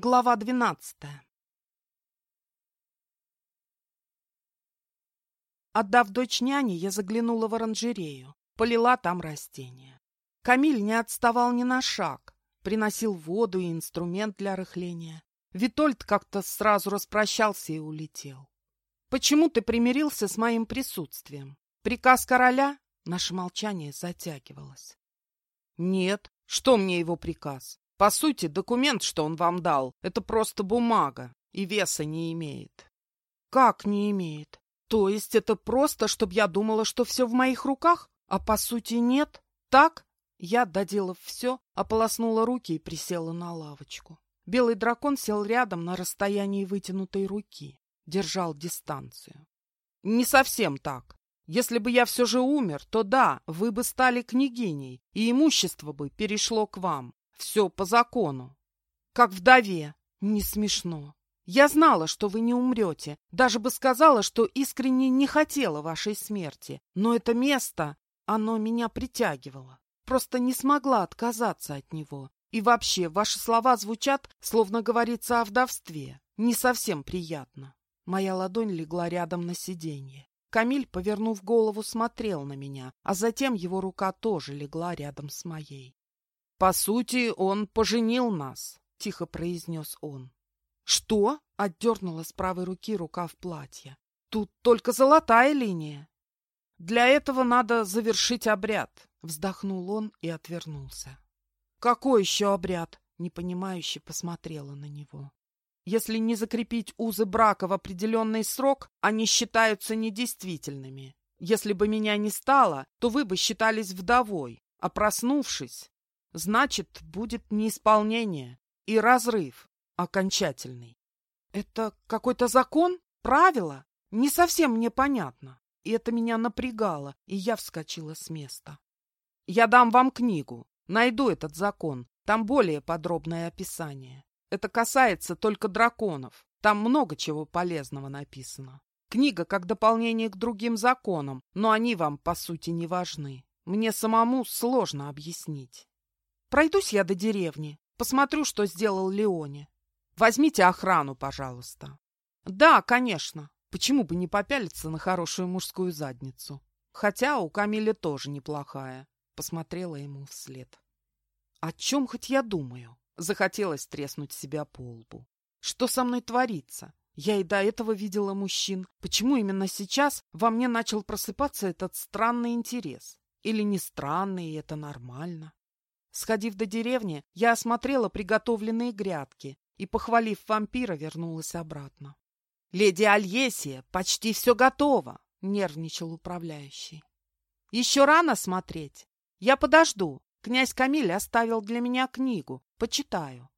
Глава двенадцатая Отдав дочь няне, я заглянула в оранжерею, полила там растения. Камиль не отставал ни на шаг, приносил воду и инструмент для рыхления. Витольд как-то сразу распрощался и улетел. «Почему ты примирился с моим присутствием? Приказ короля?» Наше молчание затягивалось. «Нет. Что мне его приказ? По сути, документ, что он вам дал, это просто бумага и веса не имеет». «Как не имеет? То есть это просто, чтобы я думала, что все в моих руках, а по сути нет? Так?» Я, доделав все, ополоснула руки и присела на лавочку. Белый дракон сел рядом на расстоянии вытянутой руки, держал дистанцию. «Не совсем так. Если бы я все же умер, то да, вы бы стали княгиней, и имущество бы перешло к вам. Все по закону. Как вдове. Не смешно. Я знала, что вы не умрете. Даже бы сказала, что искренне не хотела вашей смерти. Но это место, оно меня притягивало. Просто не смогла отказаться от него. И вообще, ваши слова звучат, словно говорится о вдовстве. Не совсем приятно. Моя ладонь легла рядом на сиденье. Камиль, повернув голову, смотрел на меня, а затем его рука тоже легла рядом с моей. «По сути, он поженил нас», — тихо произнес он. «Что?» — отдернула с правой руки рукав платья. «Тут только золотая линия». «Для этого надо завершить обряд», — вздохнул он и отвернулся. «Какой еще обряд?» — непонимающе посмотрела на него. Если не закрепить узы брака в определенный срок, они считаются недействительными. Если бы меня не стало, то вы бы считались вдовой, а проснувшись, значит, будет неисполнение и разрыв окончательный. Это какой-то закон? Правило? Не совсем мне понятно. И это меня напрягало, и я вскочила с места. Я дам вам книгу. Найду этот закон. Там более подробное описание. Это касается только драконов. Там много чего полезного написано. Книга как дополнение к другим законам, но они вам, по сути, не важны. Мне самому сложно объяснить. Пройдусь я до деревни, посмотрю, что сделал Леоне. Возьмите охрану, пожалуйста. Да, конечно. Почему бы не попялиться на хорошую мужскую задницу? Хотя у Камиля тоже неплохая. Посмотрела ему вслед. О чем хоть я думаю? Захотелось треснуть себя по лбу. Что со мной творится? Я и до этого видела мужчин. Почему именно сейчас во мне начал просыпаться этот странный интерес? Или не странный, и это нормально? Сходив до деревни, я осмотрела приготовленные грядки и, похвалив вампира, вернулась обратно. — Леди Альесия, почти все готово! — нервничал управляющий. — Еще рано смотреть. Я подожду. Князь Камиль оставил для меня книгу. Почитаю.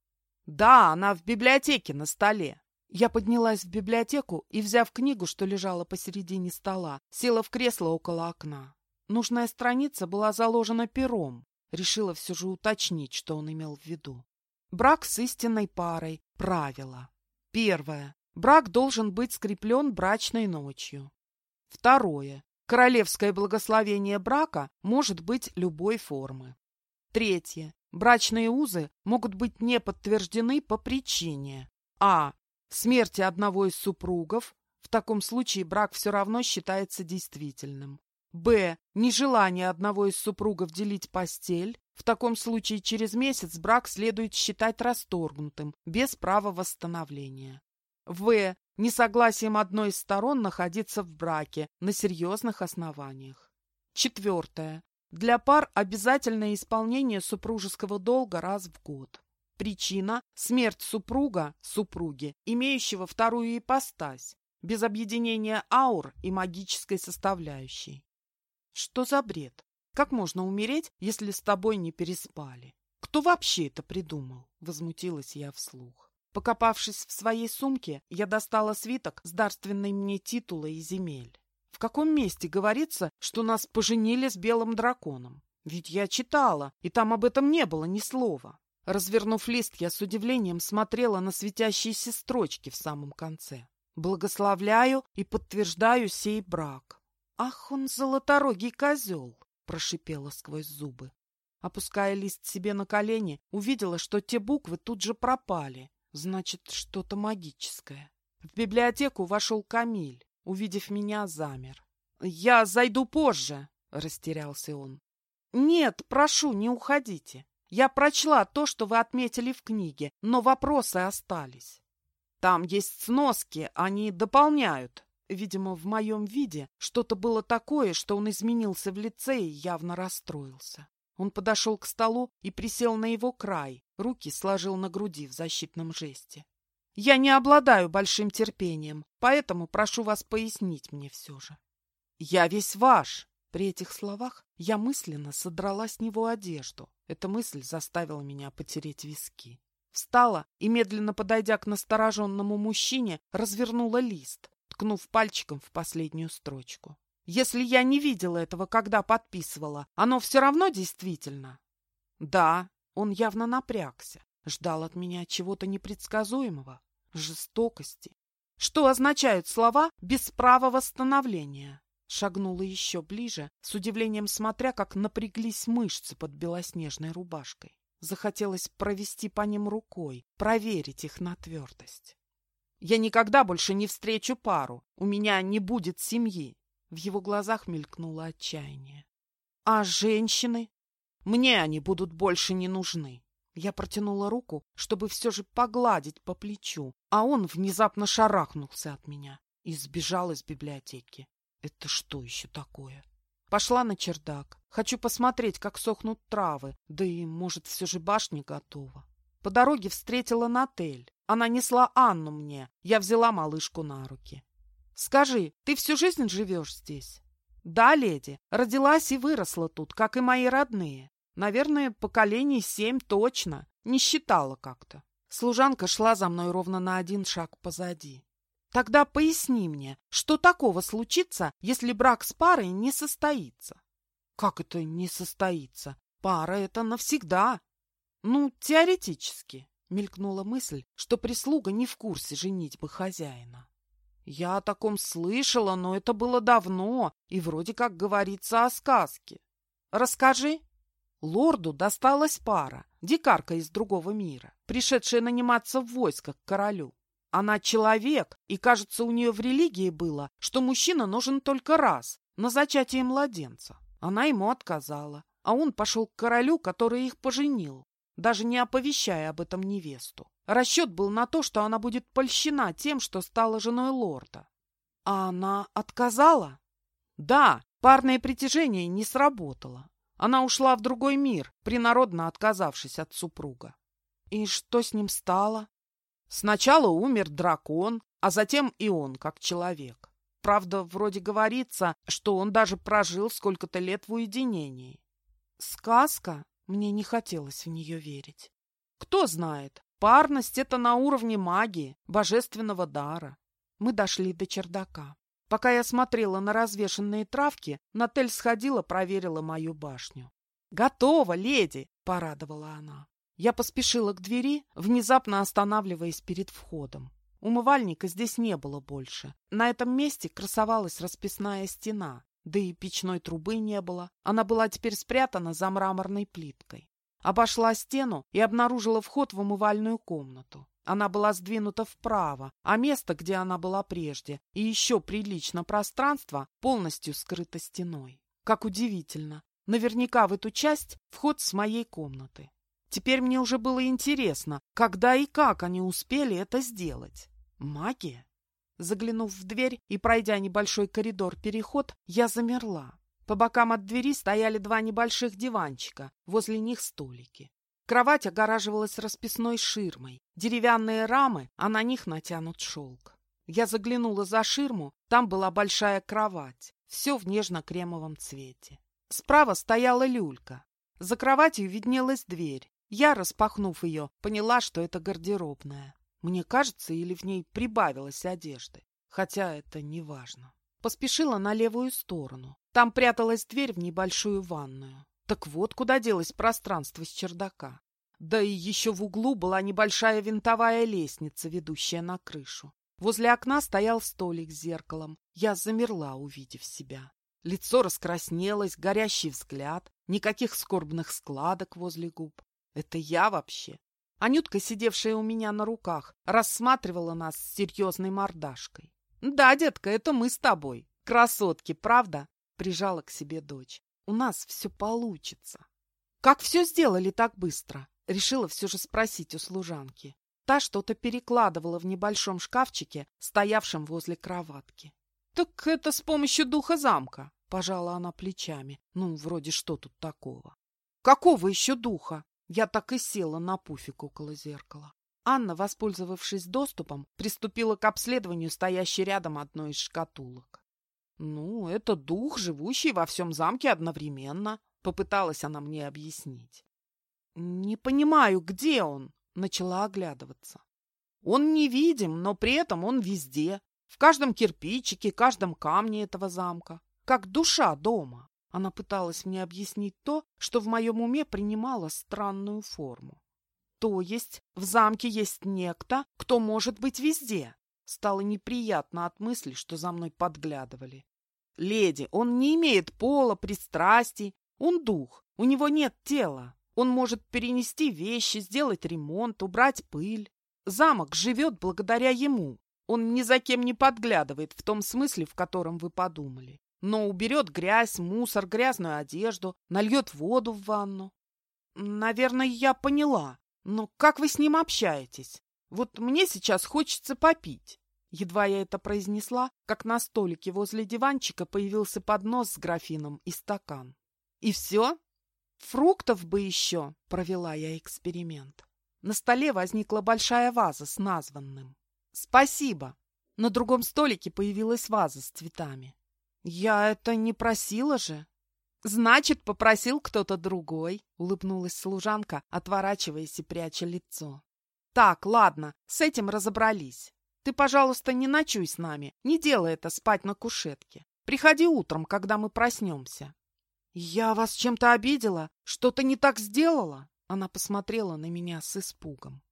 Да, она в библиотеке на столе. Я поднялась в библиотеку и, взяв книгу, что лежала посередине стола, села в кресло около окна. Нужная страница была заложена пером. Решила все же уточнить, что он имел в виду. Брак с истинной парой. Правило. Первое. Брак должен быть скреплен брачной ночью. Второе. Королевское благословение брака может быть любой формы. Третье. Брачные узы могут быть не подтверждены по причине а. смерти одного из супругов, в таком случае брак все равно считается действительным. Б. Нежелание одного из супругов делить постель. В таком случае через месяц брак следует считать расторгнутым, без права восстановления. В. Несогласием одной из сторон находиться в браке на серьезных основаниях. Четвертое. Для пар обязательное исполнение супружеского долга раз в год. Причина – смерть супруга, супруги, имеющего вторую ипостась, без объединения аур и магической составляющей. Что за бред? Как можно умереть, если с тобой не переспали? Кто вообще это придумал? Возмутилась я вслух. Покопавшись в своей сумке, я достала свиток с дарственной мне титулой и земель. В каком месте говорится, что нас поженили с белым драконом? Ведь я читала, и там об этом не было ни слова. Развернув лист, я с удивлением смотрела на светящиеся строчки в самом конце. «Благословляю и подтверждаю сей брак». «Ах, он золоторогий козел!» — прошипела сквозь зубы. Опуская лист себе на колени, увидела, что те буквы тут же пропали, Значит, что-то магическое. В библиотеку вошел Камиль. Увидев меня, замер. «Я зайду позже», — растерялся он. «Нет, прошу, не уходите. Я прочла то, что вы отметили в книге, но вопросы остались. Там есть сноски, они дополняют. Видимо, в моем виде что-то было такое, что он изменился в лице и явно расстроился. Он подошел к столу и присел на его край, руки сложил на груди в защитном жесте. «Я не обладаю большим терпением, поэтому прошу вас пояснить мне все же». «Я весь ваш!» При этих словах я мысленно содрала с него одежду. Эта мысль заставила меня потереть виски. Встала и, медленно подойдя к настороженному мужчине, развернула лист, ткнув пальчиком в последнюю строчку. Если я не видела этого, когда подписывала, оно все равно действительно? Да, он явно напрягся, ждал от меня чего-то непредсказуемого, жестокости. Что означают слова «без права восстановления»? Шагнула еще ближе, с удивлением смотря, как напряглись мышцы под белоснежной рубашкой. Захотелось провести по ним рукой, проверить их на твердость. «Я никогда больше не встречу пару. У меня не будет семьи». В его глазах мелькнуло отчаяние. «А женщины? Мне они будут больше не нужны». Я протянула руку, чтобы все же погладить по плечу, а он внезапно шарахнулся от меня и сбежал из библиотеки. Это что еще такое? Пошла на чердак. Хочу посмотреть, как сохнут травы, да и, может, все же башня готова. По дороге встретила Натель. Она несла Анну мне. Я взяла малышку на руки. «Скажи, ты всю жизнь живешь здесь?» «Да, леди. Родилась и выросла тут, как и мои родные. Наверное, поколений семь точно. Не считала как-то». Служанка шла за мной ровно на один шаг позади. Тогда поясни мне, что такого случится, если брак с парой не состоится? Как это не состоится? Пара — это навсегда. Ну, теоретически, мелькнула мысль, что прислуга не в курсе женитьбы хозяина. Я о таком слышала, но это было давно, и вроде как говорится о сказке. Расскажи. Лорду досталась пара, дикарка из другого мира, пришедшая наниматься в войско к королю. Она человек, и, кажется, у нее в религии было, что мужчина нужен только раз, на зачатие младенца. Она ему отказала, а он пошел к королю, который их поженил, даже не оповещая об этом невесту. Расчет был на то, что она будет польщена тем, что стала женой лорда. А она отказала? Да, парное притяжение не сработало. Она ушла в другой мир, принародно отказавшись от супруга. И что с ним стало? Сначала умер дракон, а затем и он, как человек. Правда, вроде говорится, что он даже прожил сколько-то лет в уединении. Сказка? Мне не хотелось в нее верить. Кто знает, парность — это на уровне магии, божественного дара. Мы дошли до чердака. Пока я смотрела на развешенные травки, Натель сходила, проверила мою башню. «Готово, леди!» — порадовала она. Я поспешила к двери, внезапно останавливаясь перед входом. Умывальника здесь не было больше. На этом месте красовалась расписная стена, да и печной трубы не было. Она была теперь спрятана за мраморной плиткой. Обошла стену и обнаружила вход в умывальную комнату. Она была сдвинута вправо, а место, где она была прежде, и еще прилично пространство, полностью скрыто стеной. Как удивительно. Наверняка в эту часть вход с моей комнаты. Теперь мне уже было интересно, когда и как они успели это сделать. Магия? Заглянув в дверь и пройдя небольшой коридор-переход, я замерла. По бокам от двери стояли два небольших диванчика, возле них столики. Кровать огораживалась расписной ширмой, деревянные рамы, а на них натянут шелк. Я заглянула за ширму, там была большая кровать, все в нежно-кремовом цвете. Справа стояла люлька. За кроватью виднелась дверь, я, распахнув ее, поняла, что это гардеробная. Мне кажется, или в ней прибавилось одежды. Хотя это не важно. Поспешила на левую сторону. Там пряталась дверь в небольшую ванную. Так вот, куда делось пространство с чердака. Да и еще в углу была небольшая винтовая лестница, ведущая на крышу. Возле окна стоял столик с зеркалом. Я замерла, увидев себя. Лицо раскраснелось, горящий взгляд, никаких скорбных складок возле губ. Это я вообще? Анютка, сидевшая у меня на руках, рассматривала нас с серьезной мордашкой. «Да, детка, это мы с тобой. Красотки, правда?» Прижала к себе дочь. «У нас все получится». «Как все сделали так быстро?» Решила все же спросить у служанки. Та что-то перекладывала в небольшом шкафчике, стоявшем возле кроватки. «Так это с помощью духа замка», — пожала она плечами. «Ну, вроде что тут такого?» «Какого еще духа?» Я так и села на пуфик около зеркала. Анна, воспользовавшись доступом, приступила к обследованию стоящей рядом одной из шкатулок. «Ну, это дух, живущий во всем замке одновременно», — попыталась она мне объяснить. «Не понимаю, где он?» — начала оглядываться. «Он невидим, но при этом он везде, в каждом кирпичике, каждом камне этого замка, как душа дома». Она пыталась мне объяснить то, что в моем уме принимало странную форму. То есть в замке есть некто, кто может быть везде. Стало неприятно от мысли, что за мной подглядывали. Леди, он не имеет пола, пристрастий, он дух, у него нет тела. Он может перенести вещи, сделать ремонт, убрать пыль. Замок живет благодаря ему. Он ни за кем не подглядывает в том смысле, в котором вы подумали. Но уберет грязь, мусор, грязную одежду, нальет воду в ванну. Наверное, я поняла. «Ну, как вы с ним общаетесь? Вот мне сейчас хочется попить». Едва я это произнесла, как на столике возле диванчика появился поднос с графином и стакан. «И все? Фруктов бы еще!» — провела я эксперимент. На столе возникла большая ваза с названным. «Спасибо!» На другом столике появилась ваза с цветами. «Я это не просила же!» «Значит, попросил кто-то другой», — улыбнулась служанка, отворачиваясь и пряча лицо. «Так, ладно, с этим разобрались. Ты, пожалуйста, не ночуй с нами, не делай это спать на кушетке. Приходи утром, когда мы проснемся». «Я вас чем-то обидела? Что-то не так сделала?» Она посмотрела на меня с испугом.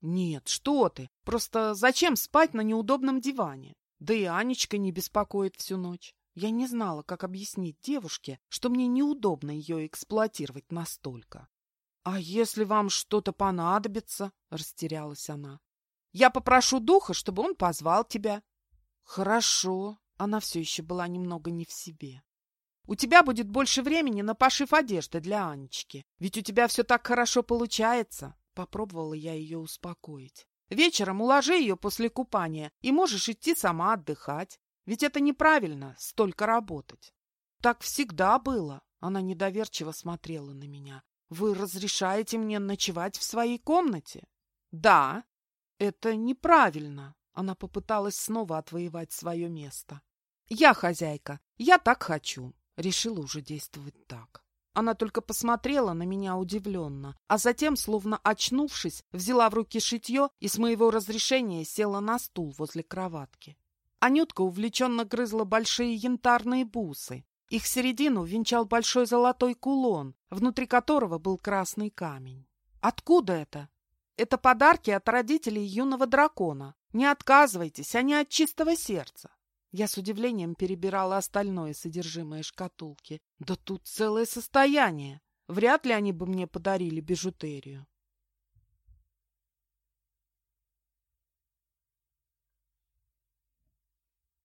«Нет, что ты! Просто зачем спать на неудобном диване? Да и Анечка не беспокоит всю ночь. Я не знала, как объяснить девушке, что мне неудобно ее эксплуатировать настолько. «А если вам что-то понадобится?» — растерялась она. «Я попрошу духа, чтобы он позвал тебя». «Хорошо». Она все еще была немного не в себе. «У тебя будет больше времени на пошив одежды для Анечки, ведь у тебя все так хорошо получается». Попробовала я ее успокоить. «Вечером уложи ее после купания, и можешь идти сама отдыхать. Ведь это неправильно, столько работать. Так всегда было. Она недоверчиво смотрела на меня. Вы разрешаете мне ночевать в своей комнате? Да. Это неправильно. Она попыталась снова отвоевать свое место. Я хозяйка. Я так хочу. Решила уже действовать так. Она только посмотрела на меня удивленно, а затем, словно очнувшись, взяла в руки шитье и с моего разрешения села на стул возле кроватки. Анютка увлеченно грызла большие янтарные бусы. Их середину венчал большой золотой кулон, внутри которого был красный камень. «Откуда это?» «Это подарки от родителей юного дракона. Не отказывайтесь, они от чистого сердца». Я с удивлением перебирала остальное содержимое шкатулки. «Да тут целое состояние. Вряд ли они бы мне подарили бижутерию».